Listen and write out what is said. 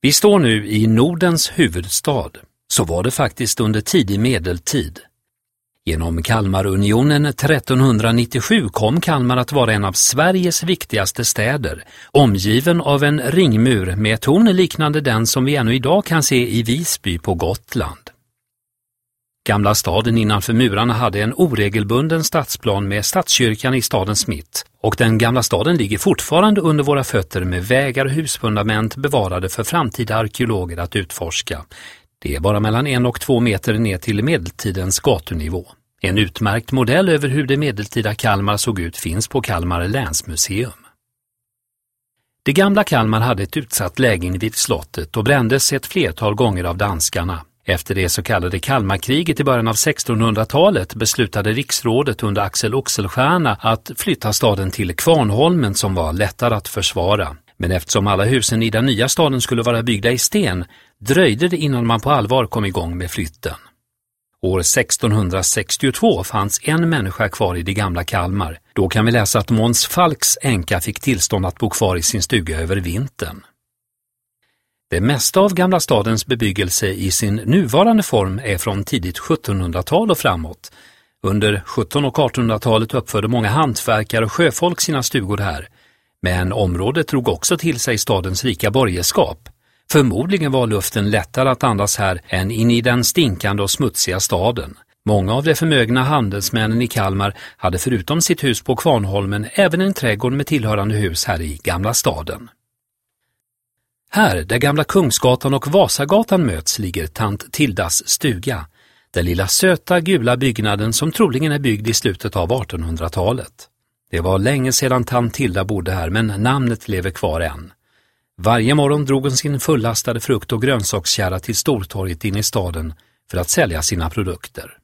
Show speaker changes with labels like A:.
A: Vi står nu i Nordens huvudstad. Så var det faktiskt under tidig medeltid. Genom Kalmarunionen 1397 kom Kalmar att vara en av Sveriges viktigaste städer, omgiven av en ringmur med torn liknande den som vi ännu idag kan se i Visby på Gotland. Gamla staden innanför murarna hade en oregelbunden stadsplan med stadskyrkan i stadens mitt och den gamla staden ligger fortfarande under våra fötter med vägar och husfundament bevarade för framtida arkeologer att utforska. Det är bara mellan en och två meter ner till medeltidens gatunivå. En utmärkt modell över hur det medeltida Kalmar såg ut finns på Kalmar länsmuseum. Det gamla Kalmar hade ett utsatt läge vid slottet och brändes ett flertal gånger av danskarna. Efter det så kallade Kalmarkriget i början av 1600-talet beslutade riksrådet under Axel Oxenstierna att flytta staden till Kvarnholmen som var lättare att försvara. Men eftersom alla husen i den nya staden skulle vara byggda i sten dröjde det innan man på allvar kom igång med flytten. År 1662 fanns en människa kvar i det gamla Kalmar. Då kan vi läsa att Måns Falks änka fick tillstånd att bo kvar i sin stuga över vintern. Det mesta av Gamla stadens bebyggelse i sin nuvarande form är från tidigt 1700-tal och framåt. Under 1700 och 1800-talet uppförde många hantverkare och sjöfolk sina stugor här. Men området drog också till sig stadens rika borgerskap. Förmodligen var luften lättare att andas här än in i den stinkande och smutsiga staden. Många av de förmögna handelsmännen i Kalmar hade förutom sitt hus på Kvarnholmen även en trädgård med tillhörande hus här i Gamla staden. Här, där Gamla Kungsgatan och Vasagatan möts, ligger tant Tildas stuga, den lilla söta gula byggnaden som troligen är byggd i slutet av 1800-talet. Det var länge sedan tant Tilda bodde här, men namnet lever kvar än. Varje morgon drog hon sin fullastade frukt och grönsakskärra till Stortorget inne i staden för att sälja sina produkter.